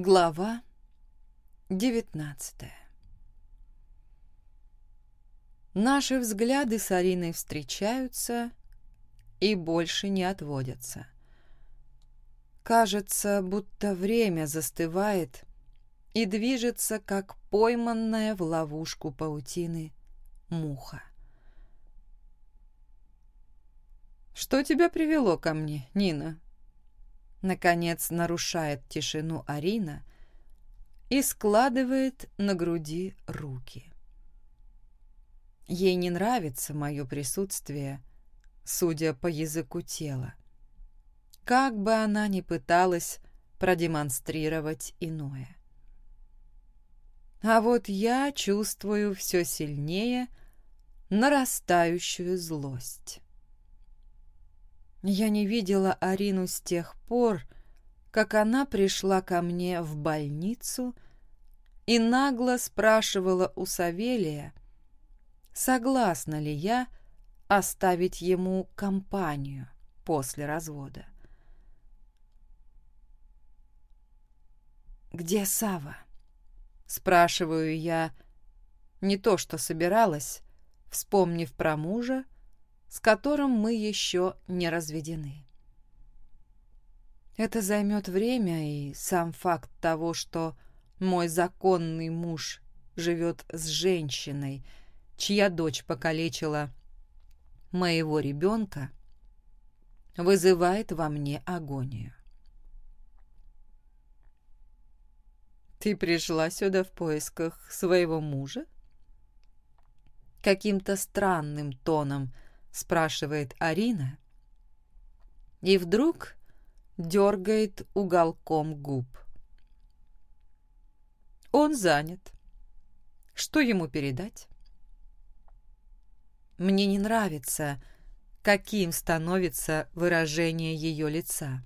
Глава девятнадцатая Наши взгляды с Ариной встречаются и больше не отводятся. Кажется, будто время застывает и движется, как пойманная в ловушку паутины муха. «Что тебя привело ко мне, Нина?» Наконец нарушает тишину Арина и складывает на груди руки. Ей не нравится мое присутствие, судя по языку тела. Как бы она ни пыталась продемонстрировать иное. А вот я чувствую все сильнее нарастающую злость. Я не видела Арину с тех пор, как она пришла ко мне в больницу и нагло спрашивала у Савелия, согласна ли я оставить ему компанию после развода. «Где Сава? спрашиваю я, не то что собиралась, вспомнив про мужа, с которым мы еще не разведены. Это займет время, и сам факт того, что мой законный муж живет с женщиной, чья дочь покалечила моего ребенка, вызывает во мне агонию. «Ты пришла сюда в поисках своего мужа?» Каким-то странным тоном – спрашивает Арина. И вдруг дергает уголком губ. Он занят. Что ему передать? Мне не нравится, каким становится выражение ее лица.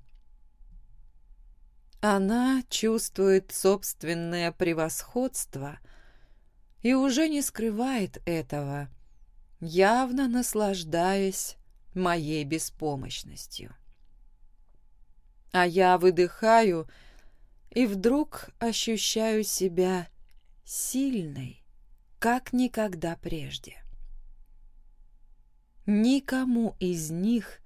Она чувствует собственное превосходство и уже не скрывает этого, явно наслаждаясь моей беспомощностью. А я выдыхаю и вдруг ощущаю себя сильной, как никогда прежде. Никому из них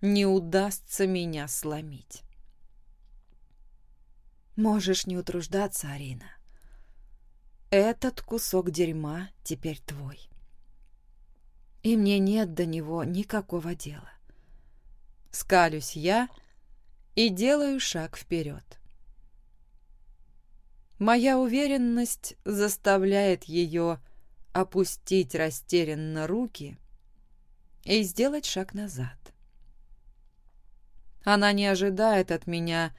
не удастся меня сломить. Можешь не утруждаться, Арина. Этот кусок дерьма теперь твой и мне нет до него никакого дела. Скалюсь я и делаю шаг вперед. Моя уверенность заставляет ее опустить растерянно руки и сделать шаг назад. Она не ожидает от меня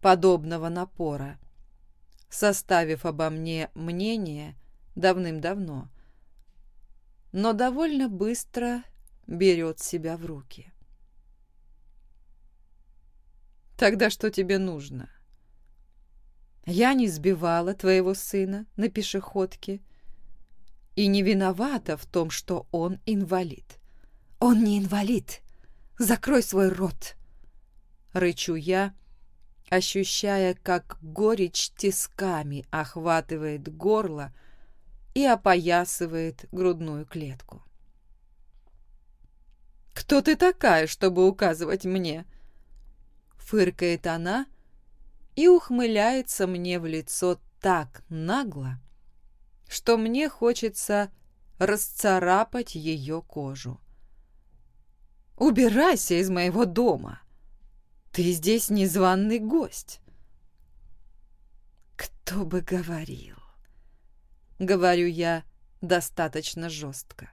подобного напора, составив обо мне мнение давным-давно – но довольно быстро берет себя в руки. «Тогда что тебе нужно?» «Я не сбивала твоего сына на пешеходке и не виновата в том, что он инвалид». «Он не инвалид! Закрой свой рот!» Рычу я, ощущая, как горечь тисками охватывает горло, и опоясывает грудную клетку. «Кто ты такая, чтобы указывать мне?» Фыркает она и ухмыляется мне в лицо так нагло, что мне хочется расцарапать ее кожу. «Убирайся из моего дома! Ты здесь незваный гость!» «Кто бы говорил!» Говорю я достаточно жестко.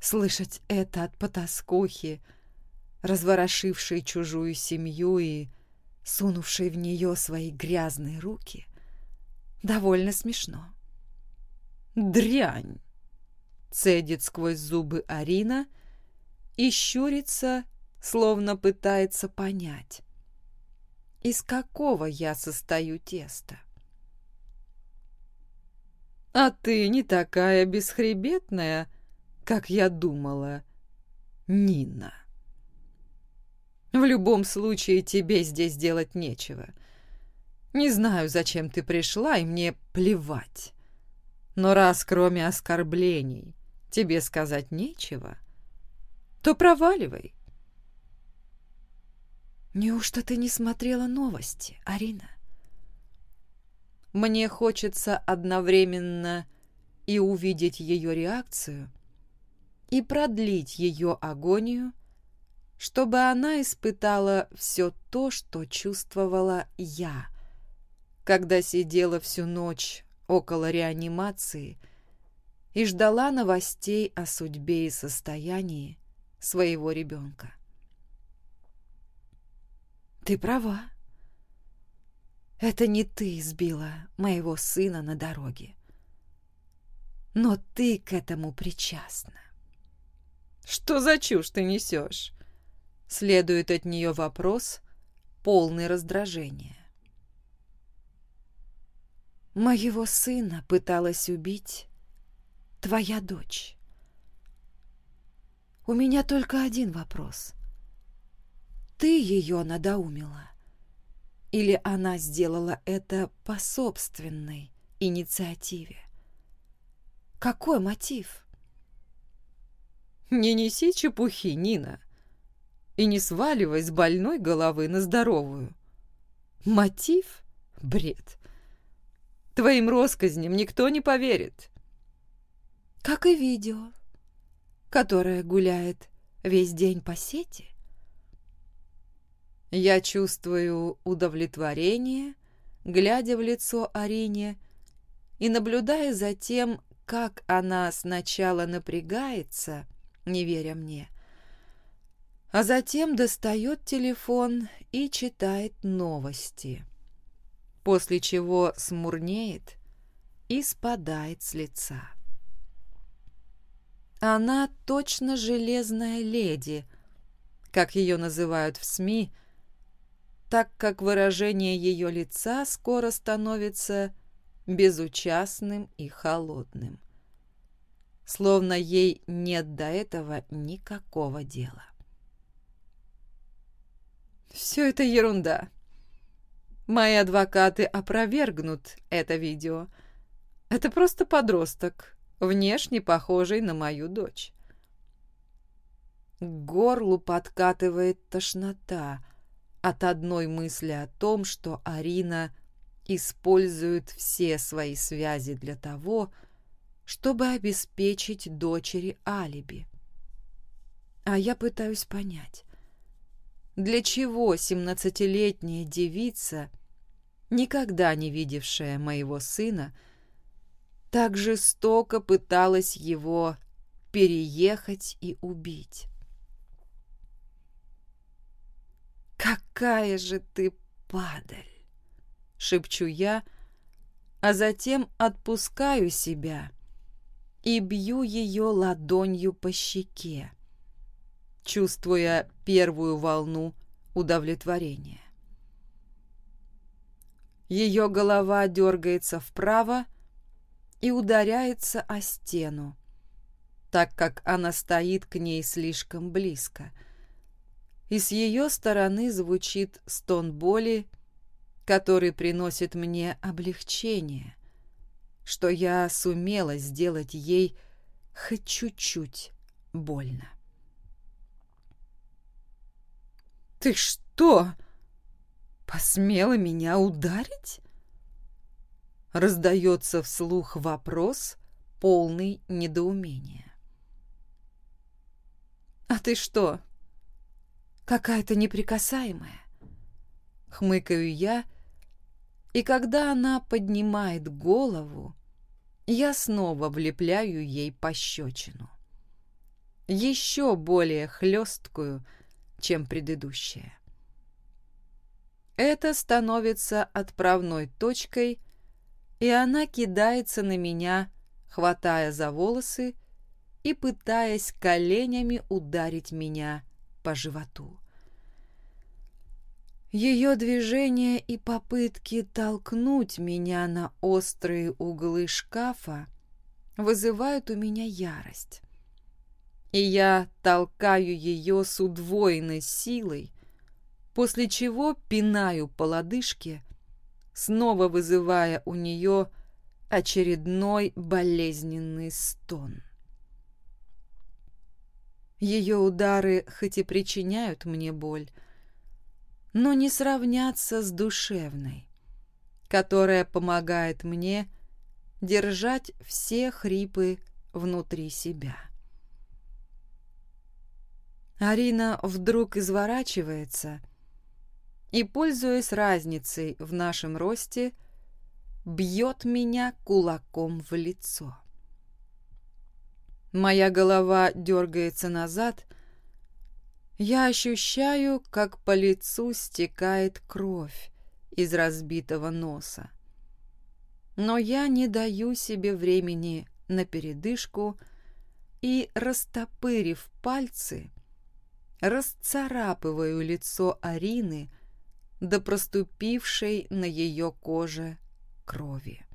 Слышать это от потаскухи, разворошившей чужую семью и сунувшей в нее свои грязные руки, довольно смешно. «Дрянь!» — цедит сквозь зубы Арина и щурится, словно пытается понять, из какого я состою теста. А ты не такая бесхребетная, как я думала, Нина. В любом случае тебе здесь делать нечего. Не знаю, зачем ты пришла, и мне плевать. Но раз кроме оскорблений тебе сказать нечего, то проваливай. Неужто ты не смотрела новости, Арина? Мне хочется одновременно и увидеть ее реакцию, и продлить ее агонию, чтобы она испытала все то, что чувствовала я, когда сидела всю ночь около реанимации и ждала новостей о судьбе и состоянии своего ребенка. Ты права. Это не ты сбила моего сына на дороге. Но ты к этому причастна. Что за чушь ты несешь? Следует от нее вопрос, полный раздражения. Моего сына пыталась убить твоя дочь. У меня только один вопрос. Ты ее надоумила? Или она сделала это по собственной инициативе? Какой мотив? Не неси чепухи, Нина и не сваливай с больной головы на здоровую. Мотив? Бред. Твоим россказням никто не поверит. Как и видео, которое гуляет весь день по сети. Я чувствую удовлетворение, глядя в лицо Арине и наблюдая за тем, как она сначала напрягается, не веря мне, а затем достает телефон и читает новости, после чего смурнеет и спадает с лица. Она точно железная леди, как ее называют в СМИ, так как выражение ее лица скоро становится безучастным и холодным, словно ей нет до этого никакого дела. Все это ерунда. Мои адвокаты опровергнут это видео. Это просто подросток, внешне похожий на мою дочь. К горлу подкатывает тошнота от одной мысли о том, что Арина использует все свои связи для того, чтобы обеспечить дочери алиби. А я пытаюсь понять, для чего семнадцатилетняя девица, никогда не видевшая моего сына, так жестоко пыталась его переехать и убить. «Какая же ты падаль!» — шепчу я, а затем отпускаю себя и бью ее ладонью по щеке чувствуя первую волну удовлетворения. Ее голова дергается вправо и ударяется о стену, так как она стоит к ней слишком близко. И с ее стороны звучит стон боли, который приносит мне облегчение, что я сумела сделать ей хоть чуть-чуть больно. «Ты что, посмела меня ударить?» Раздается вслух вопрос, полный недоумения. «А ты что, какая-то неприкасаемая?» Хмыкаю я, и когда она поднимает голову, я снова влепляю ей пощечину. Еще более хлесткую, чем предыдущая. Это становится отправной точкой, и она кидается на меня, хватая за волосы и пытаясь коленями ударить меня по животу. Ее движения и попытки толкнуть меня на острые углы шкафа вызывают у меня ярость и я толкаю ее с удвоенной силой, после чего пинаю по лодыжке, снова вызывая у нее очередной болезненный стон. Ее удары хоть и причиняют мне боль, но не сравнятся с душевной, которая помогает мне держать все хрипы внутри себя. Арина вдруг изворачивается и, пользуясь разницей в нашем росте, бьет меня кулаком в лицо. Моя голова дергается назад. Я ощущаю, как по лицу стекает кровь из разбитого носа. Но я не даю себе времени на передышку и, растопырив пальцы, расцарапываю лицо Арины до проступившей на ее коже крови.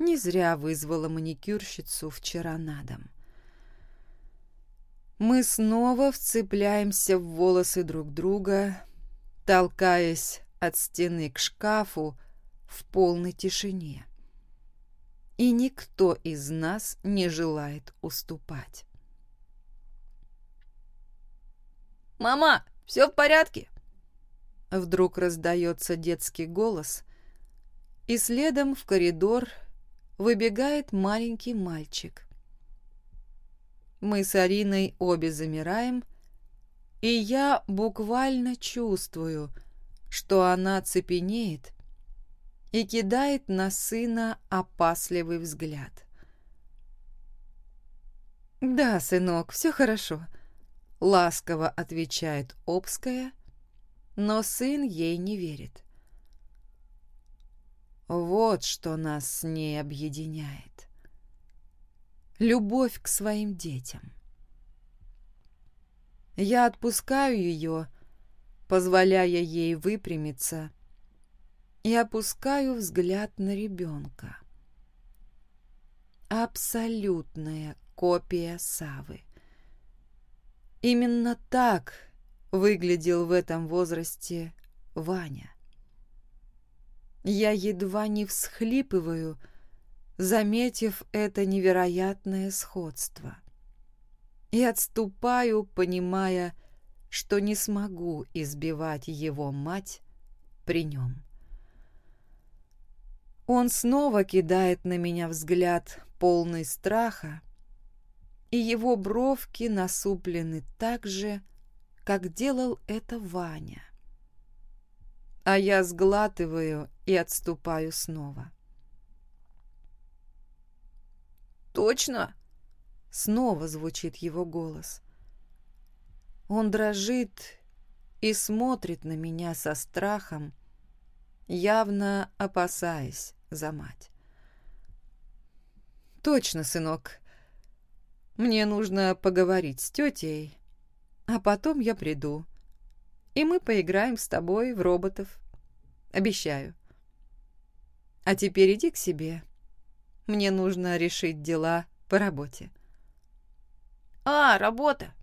Не зря вызвала маникюрщицу вчера на дом. Мы снова вцепляемся в волосы друг друга, толкаясь от стены к шкафу в полной тишине. И никто из нас не желает уступать. «Мама, все в порядке?» Вдруг раздается детский голос, и следом в коридор выбегает маленький мальчик. Мы с Ариной обе замираем, и я буквально чувствую, что она цепенеет и кидает на сына опасливый взгляд. «Да, сынок, все хорошо», — ласково отвечает Обская, но сын ей не верит. Вот что нас с ней объединяет. Любовь к своим детям. Я отпускаю ее, позволяя ей выпрямиться, и опускаю взгляд на ребенка. Абсолютная копия Савы. Именно так выглядел в этом возрасте Ваня. Я едва не всхлипываю, заметив это невероятное сходство. И отступаю, понимая, что не смогу избивать его мать при нем. Он снова кидает на меня взгляд полный страха, и его бровки насуплены так же, как делал это Ваня а я сглатываю и отступаю снова. «Точно?» — снова звучит его голос. Он дрожит и смотрит на меня со страхом, явно опасаясь за мать. «Точно, сынок. Мне нужно поговорить с тетей, а потом я приду, и мы поиграем с тобой в роботов. Обещаю. А теперь иди к себе. Мне нужно решить дела по работе. А, работа.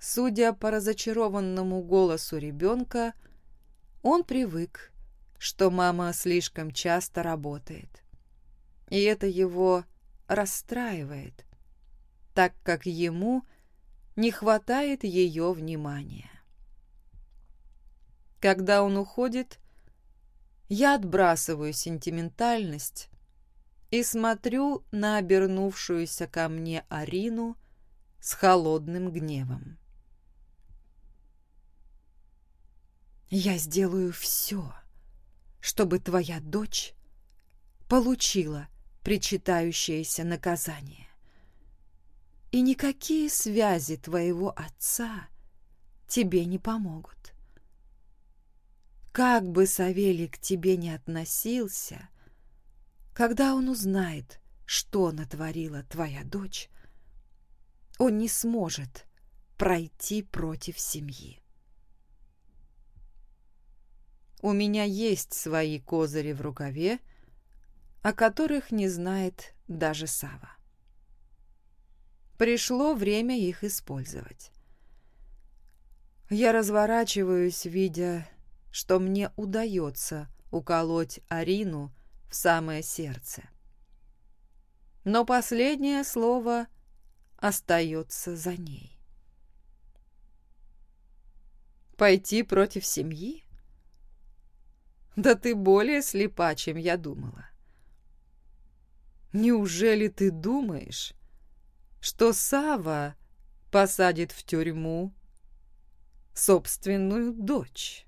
Судя по разочарованному голосу ребенка, он привык, что мама слишком часто работает. И это его расстраивает, так как ему не хватает ее внимания. Когда он уходит, я отбрасываю сентиментальность и смотрю на обернувшуюся ко мне Арину с холодным гневом. Я сделаю все, чтобы твоя дочь получила причитающееся наказание. И никакие связи твоего отца тебе не помогут. Как бы Савелий к тебе не относился, когда он узнает, что натворила твоя дочь, он не сможет пройти против семьи. У меня есть свои козыри в рукаве, о которых не знает даже Сава. Пришло время их использовать. Я разворачиваюсь, видя, что мне удается уколоть Арину в самое сердце. Но последнее слово остается за ней. Пойти против семьи? Да ты более слепа, чем я думала. Неужели ты думаешь, что Сава посадит в тюрьму собственную дочь?